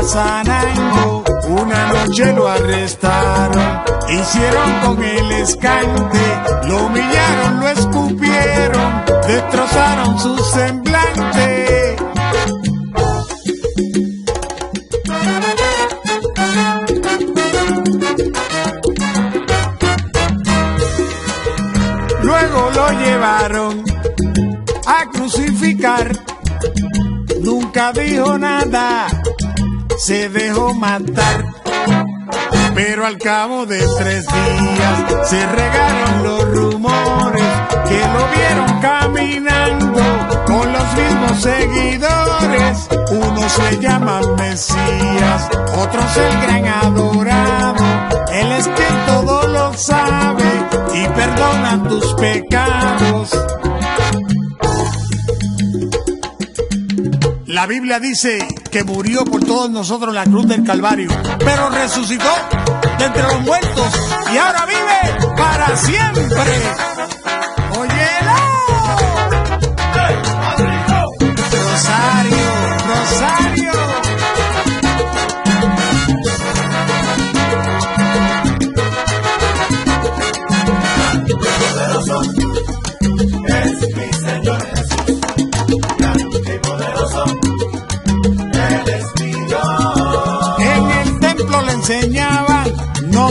a Sanango, una noche lo arrestaron, hicieron con el escante, lo humillaron, lo escupieron, destrozaron su semblante. Luego lo llevaron a crucificar, nunca dijo nada se dejó matar. Pero al cabo de tres días se regaron los rumores que lo vieron caminando con los mismos seguidores. Uno se llama Mesías, otros el gran adorado. Él es quien todo lo sabe y perdona tus pecados. Dice que murió por todos nosotros la cruz del Calvario, pero resucitó de entre los muertos y ahora vive para siempre.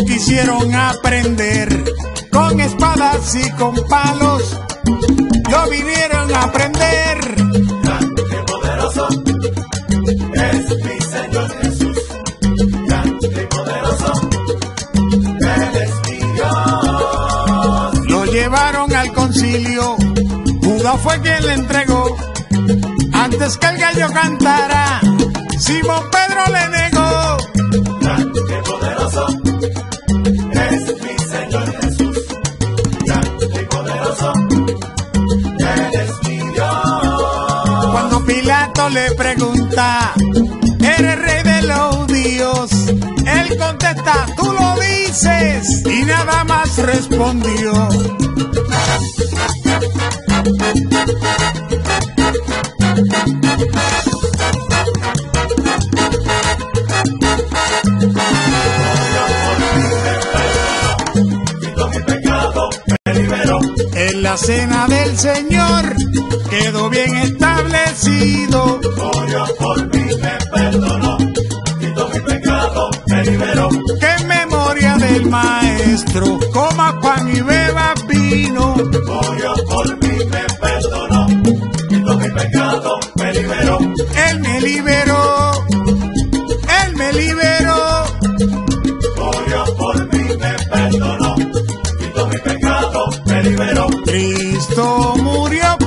Quisieron aprender con espadas y con palos. Yo vinieron a aprender. Grande poderoso es mi Señor Jesús. Grande poderoso Él es mi Dios. Lo llevaron al concilio. Judas fue quien le entregó. Antes que el gallo cantara, Simón Pedro le pregunta, ¿eres rey de los judíos? Él contesta, tú lo dices. Y nada más respondió. Cena del Señor quedó bien establecido. Murió por mí, me perdonó, quitó mi pecado, me liberó. Que memoria del Maestro coma pan y beba vino. Murió por mí, me perdonó, quitó mi pecado, me liberó. Él me liberó. Cristo murió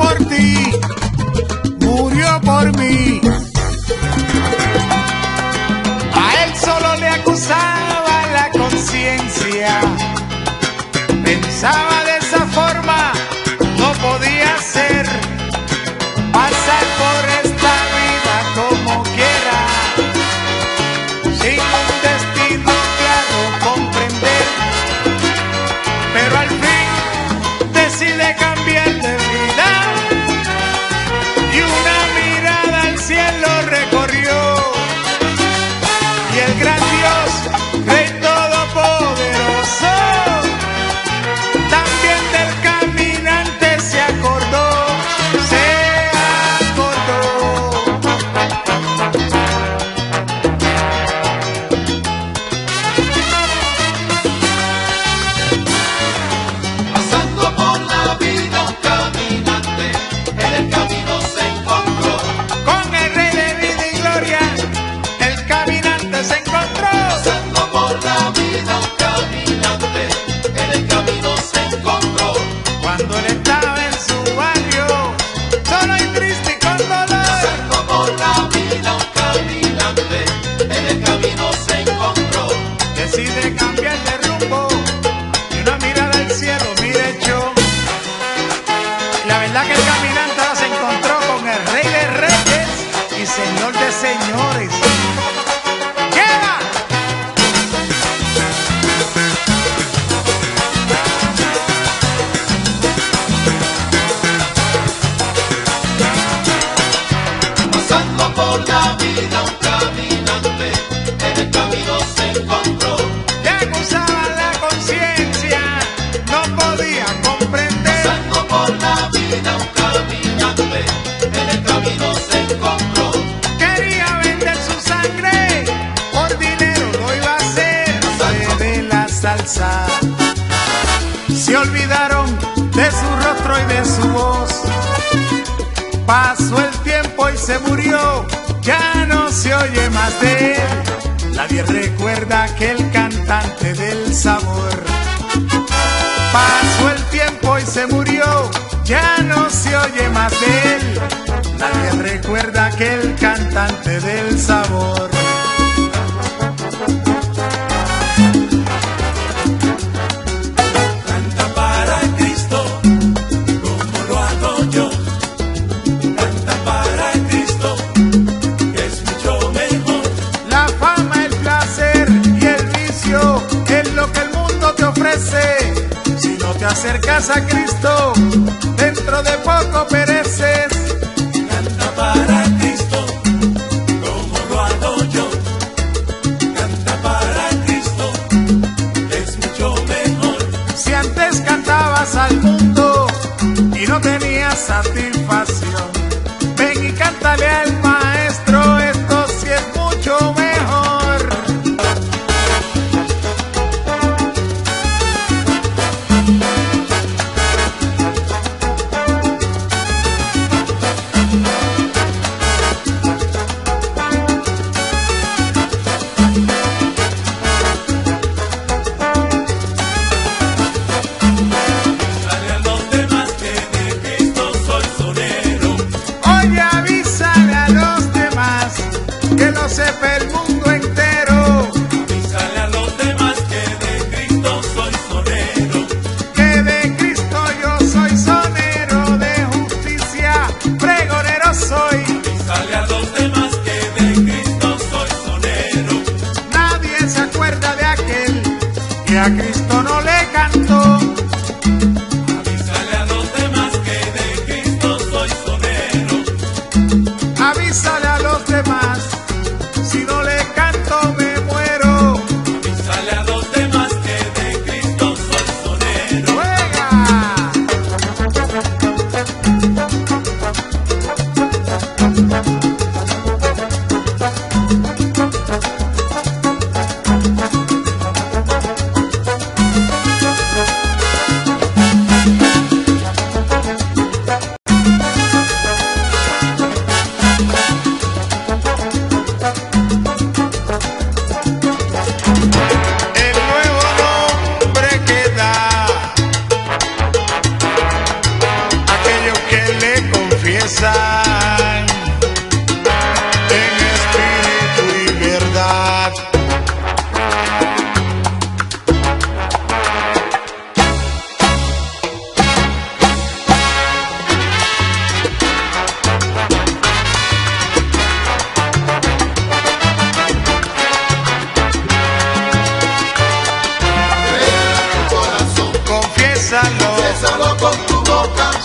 de su rostro y de su voz. Pasó el tiempo y se murió ya no se oye más de él. Nadie recuerda aquel cantante del sabor. Pasó el tiempo y se murió ya no se oye más de él. Nadie recuerda aquel cantante del sabor acercas a Cristo, dentro de poco pereces. Canta para Cristo, como lo hago yo. Canta para Cristo, es mucho mejor. Si antes cantabas al mundo y no tenías satisfacción, ven y cántale al maestro, esto sí es mucho mejor. Jackie.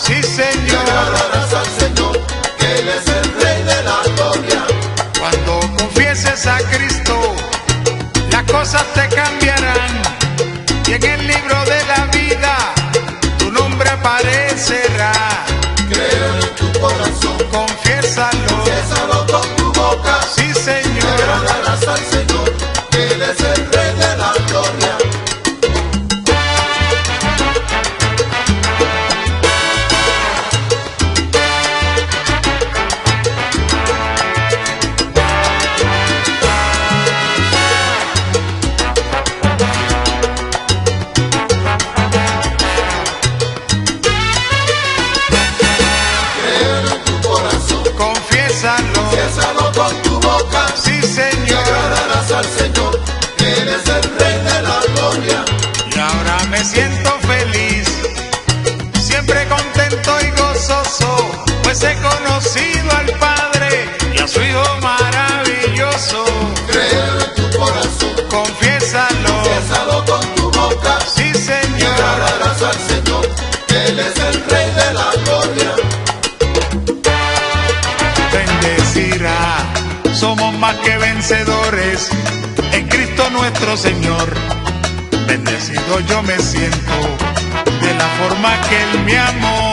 Sí, Señor. Y adorarás al Señor, que Él es el Rey de la gloria. Cuando confieses a Cristo, las cosas te cambiarán. Y en el libro de la vida, tu nombre aparecerá. Creo en tu corazón. Confiésalo. Confiésalo con tu boca. Sí, Señor. Y agradarás al Señor. nuestro Señor. Bendecido yo me siento de la forma que Él me amó.